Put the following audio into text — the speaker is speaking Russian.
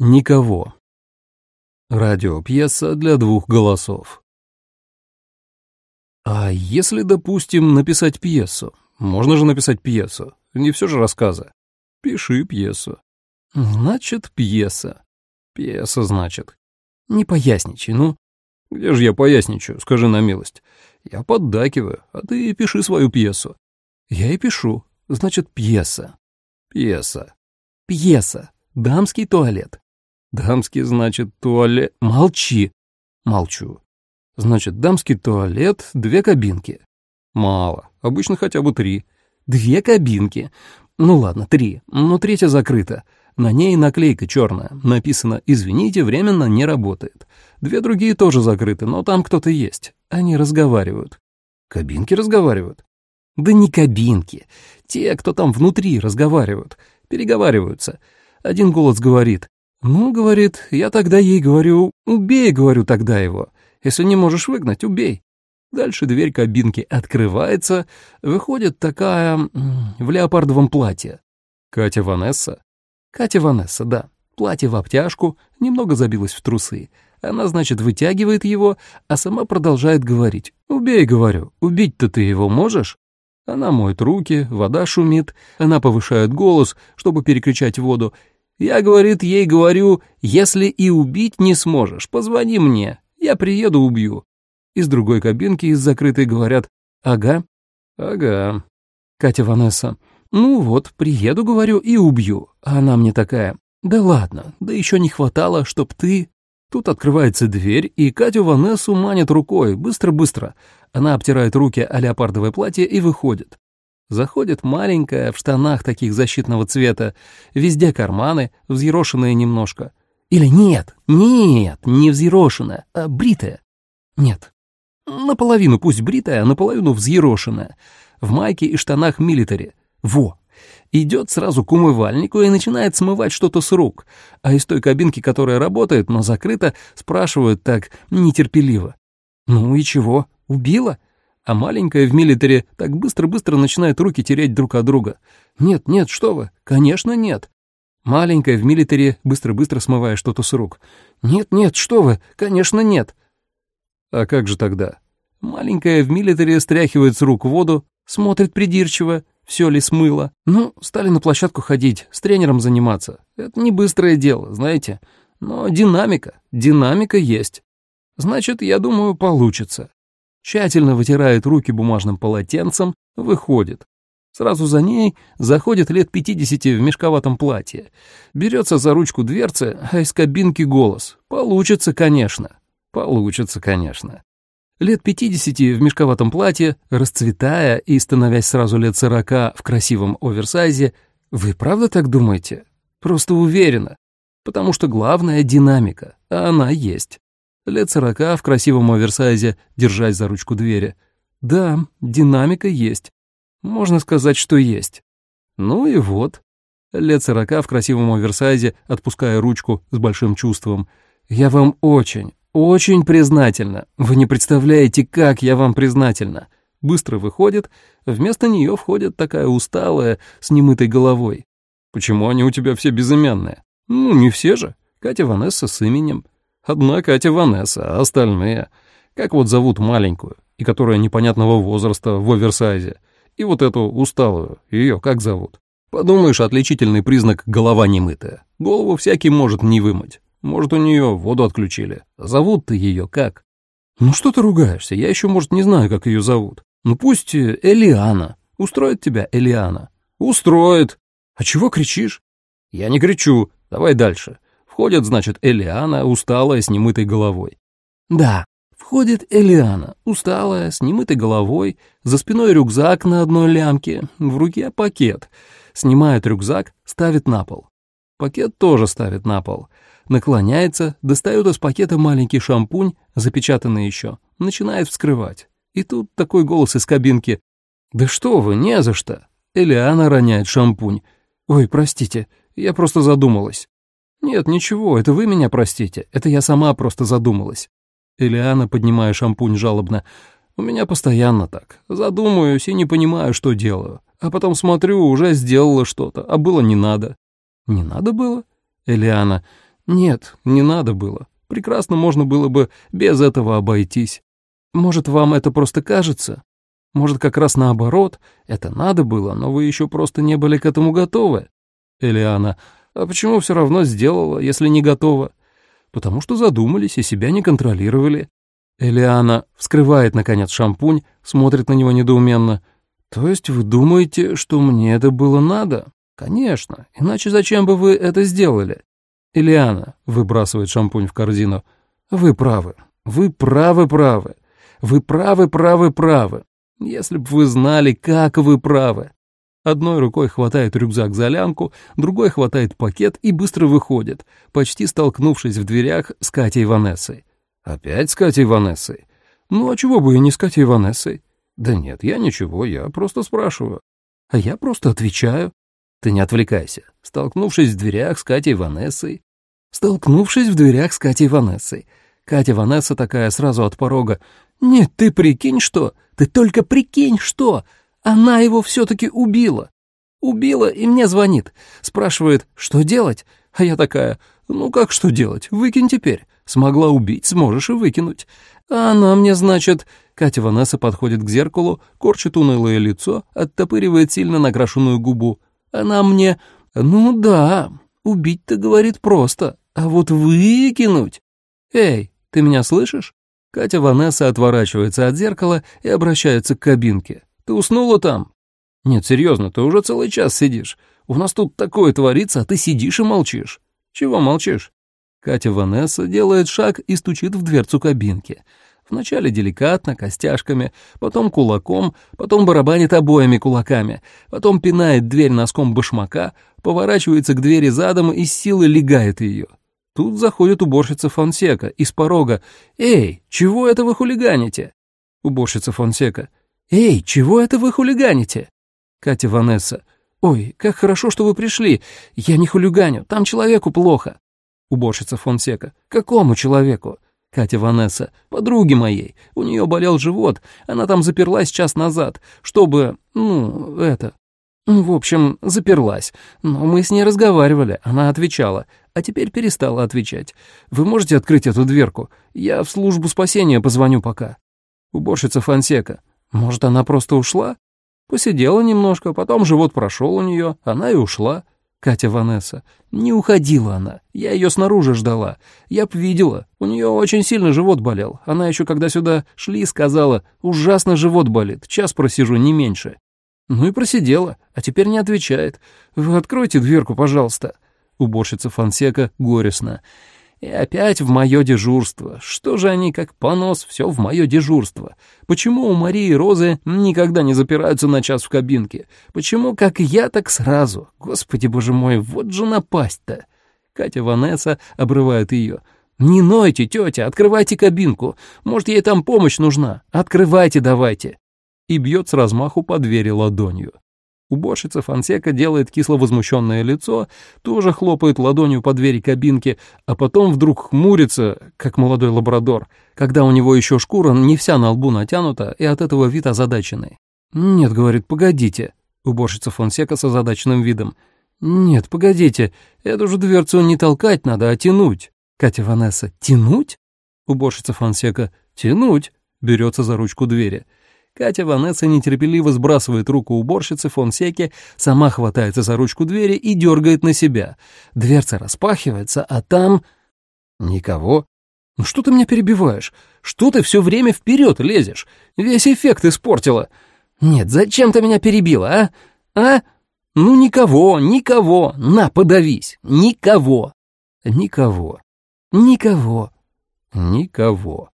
Никого. Радиопьеса для двух голосов. А если, допустим, написать пьесу? Можно же написать пьесу, не все же рассказы. Пиши пьесу. Значит, пьеса. Пьеса, значит. Не поясничай, ну. Где же я поясничаю, скажи на милость. Я поддакиваю, а ты пиши свою пьесу. Я и пишу. Значит, пьеса. Пьеса. Пьеса. Дамский туалет. Дамский, значит, туалет... Молчи. Молчу. Значит, дамский туалет, две кабинки. Мало. Обычно хотя бы три. Две кабинки. Ну ладно, три. Но третья закрыта. На ней наклейка черная. Написано «Извините, временно не работает». Две другие тоже закрыты, но там кто-то есть. Они разговаривают. Кабинки разговаривают? Да не кабинки. Те, кто там внутри, разговаривают. Переговариваются. Один голос говорит «Ну, — говорит, — я тогда ей говорю, убей, — говорю, — тогда его. Если не можешь выгнать, убей». Дальше дверь кабинки открывается, выходит такая в леопардовом платье. Катя Ванесса? Катя Ванесса, да. Платье в обтяжку, немного забилось в трусы. Она, значит, вытягивает его, а сама продолжает говорить. «Убей, — говорю, — убить-то ты его можешь?» Она моет руки, вода шумит, она повышает голос, чтобы перекричать воду, я, говорит, ей говорю, если и убить не сможешь, позвони мне, я приеду, убью. Из другой кабинки, из закрытой, говорят, ага, ага. Катя Ванесса, ну вот, приеду, говорю, и убью. А она мне такая, да ладно, да еще не хватало, чтоб ты... Тут открывается дверь, и Катю Ванессу манит рукой, быстро-быстро. Она обтирает руки о леопардовое платье и выходит. Заходит маленькая, в штанах таких защитного цвета, везде карманы, взъерошенные немножко. Или нет, нет, не взъерошенная, а бритая. Нет, наполовину пусть бритая, а наполовину взъерошенная. В майке и штанах милитари. Во! Идет сразу к умывальнику и начинает смывать что-то с рук. А из той кабинки, которая работает, но закрыта, спрашивают так нетерпеливо. «Ну и чего, убила?» А маленькая в милитаре так быстро-быстро начинает руки тереть друг от друга. «Нет, нет, что вы, конечно, нет». Маленькая в милитаре, быстро-быстро смывая что-то с рук. «Нет, нет, что вы, конечно, нет». А как же тогда? Маленькая в милитаре стряхивает с рук воду, смотрит придирчиво, все ли смыло. Ну, стали на площадку ходить, с тренером заниматься. Это не быстрое дело, знаете. Но динамика, динамика есть. Значит, я думаю, получится тщательно вытирает руки бумажным полотенцем, выходит. Сразу за ней заходит лет пятидесяти в мешковатом платье. Берется за ручку дверцы, а из кабинки голос. Получится, конечно. Получится, конечно. Лет пятидесяти в мешковатом платье, расцветая и становясь сразу лет сорока в красивом оверсайзе, вы правда так думаете? Просто уверена. Потому что главная — динамика, а она есть лет сорока в красивом оверсайзе, держась за ручку двери. Да, динамика есть. Можно сказать, что есть. Ну и вот. Лет сорока в красивом оверсайзе, отпуская ручку с большим чувством. Я вам очень, очень признательна. Вы не представляете, как я вам признательна. Быстро выходит, вместо нее входит такая усталая, с немытой головой. Почему они у тебя все безымянные? Ну, не все же. Катя Ванесса с именем. Одна Катя Ванесса, а остальные... Как вот зовут маленькую, и которая непонятного возраста в оверсайзе, и вот эту усталую, ее как зовут? Подумаешь, отличительный признак — голова немытая. Голову всякий может не вымыть. Может, у нее воду отключили. Зовут-то ее как? Ну что ты ругаешься? Я еще, может, не знаю, как ее зовут. Ну пусть э, Элиана. Устроит тебя Элиана? Устроит. А чего кричишь? Я не кричу. Давай дальше. Входит, значит, Элиана, усталая, с немытой головой. Да, входит Элиана, усталая, с немытой головой, за спиной рюкзак на одной лямке, в руке пакет. Снимает рюкзак, ставит на пол. Пакет тоже ставит на пол. Наклоняется, достает из пакета маленький шампунь, запечатанный еще, начинает вскрывать. И тут такой голос из кабинки. «Да что вы, не за что!» Элиана роняет шампунь. «Ой, простите, я просто задумалась». «Нет, ничего, это вы меня простите, это я сама просто задумалась». Элиана, поднимая шампунь жалобно, «У меня постоянно так. Задумаюсь и не понимаю, что делаю. А потом смотрю, уже сделала что-то, а было не надо». «Не надо было?» Элиана, Нет, не надо было. Прекрасно можно было бы без этого обойтись. Может, вам это просто кажется? Может, как раз наоборот, это надо было, но вы еще просто не были к этому готовы? Элиана, а почему все равно сделала, если не готова? Потому что задумались и себя не контролировали. Элиана вскрывает, наконец, шампунь, смотрит на него недоуменно. То есть вы думаете, что мне это было надо? Конечно, иначе зачем бы вы это сделали? Элиана выбрасывает шампунь в корзину. Вы правы, вы правы, правы. Вы правы, правы, правы. Если б вы знали, как вы правы. Одной рукой хватает рюкзак за лямку, другой хватает пакет и быстро выходит, почти столкнувшись в дверях с Катей Ванессой. Опять с Катей Ванессой? Ну, а чего бы и не с Катей Ванессой? Да нет, я ничего, я просто спрашиваю. А я просто отвечаю. Ты не отвлекайся. Столкнувшись в дверях с Катей Ванессой... Столкнувшись в дверях с Катей Ванессой. Катя Ванесса такая сразу от порога. «Нет, ты прикинь, что? Ты только прикинь, что? Она его все-таки убила. Убила и мне звонит. Спрашивает, что делать? А я такая, ну как что делать? Выкинь теперь. Смогла убить, сможешь и выкинуть. А она мне, значит... Катя Ванесса подходит к зеркалу, корчит унылое лицо, оттопыривает сильно накрашенную губу. Она мне... Ну да, убить-то, говорит, просто. А вот выкинуть... Эй, ты меня слышишь? Катя Ванесса отворачивается от зеркала и обращается к кабинке. Ты уснула там? Нет, серьезно, ты уже целый час сидишь. У нас тут такое творится, а ты сидишь и молчишь. Чего молчишь? Катя Ванесса делает шаг и стучит в дверцу кабинки. Вначале деликатно, костяшками, потом кулаком, потом барабанит обоими кулаками, потом пинает дверь носком башмака, поворачивается к двери задом и с силы легает ее. Тут заходит уборщица Фонсека из порога. «Эй, чего это вы хулиганите?» Уборщица Фонсека. «Эй, чего это вы хулиганите?» Катя Ванесса. «Ой, как хорошо, что вы пришли. Я не хулиганю, там человеку плохо». Уборщица Фонсека. «Какому человеку?» Катя Ванесса. «Подруге моей. У нее болел живот. Она там заперлась час назад, чтобы... Ну, это... В общем, заперлась. Но мы с ней разговаривали. Она отвечала. А теперь перестала отвечать. Вы можете открыть эту дверку? Я в службу спасения позвоню пока». Уборщица Фонсека. Может, она просто ушла? Посидела немножко, потом живот прошел у нее, она и ушла. Катя Ванесса. Не уходила она. Я ее снаружи ждала. Я б видела. У нее очень сильно живот болел. Она еще, когда сюда шли, сказала, ужасно живот болит. Час просижу, не меньше. Ну и просидела, а теперь не отвечает. Вы откройте дверку, пожалуйста. Уборщица Фонсека горестно. И опять в мое дежурство. Что же они, как понос, все в мое дежурство? Почему у Марии и Розы никогда не запираются на час в кабинке? Почему как я, так сразу? Господи, боже мой, вот же напасть-то! Катя Ванесса обрывает ее. «Не нойте, тетя, открывайте кабинку. Может, ей там помощь нужна. Открывайте давайте». И бьет с размаху по двери ладонью. Уборщица Фонсека делает кисло возмущенное лицо, тоже хлопает ладонью по двери кабинки, а потом вдруг хмурится, как молодой лабрадор, когда у него еще шкура не вся на лбу натянута и от этого вид озадаченный. «Нет», — говорит, — «погодите». Уборщица Фонсека с озадаченным видом. «Нет, погодите, эту же дверцу не толкать надо, а тянуть». Катя Ванесса. «Тянуть?» Уборщица Фонсека. «Тянуть», — берется за ручку двери. Катя Ванесса нетерпеливо сбрасывает руку уборщицы Фонсеки, сама хватается за ручку двери и дергает на себя. Дверца распахивается, а там... Никого. Ну что ты меня перебиваешь? Что ты все время вперед лезешь? Весь эффект испортила. Нет, зачем ты меня перебила, а? А? Ну никого, никого. На, подавись. Никого. Никого. Никого. Никого.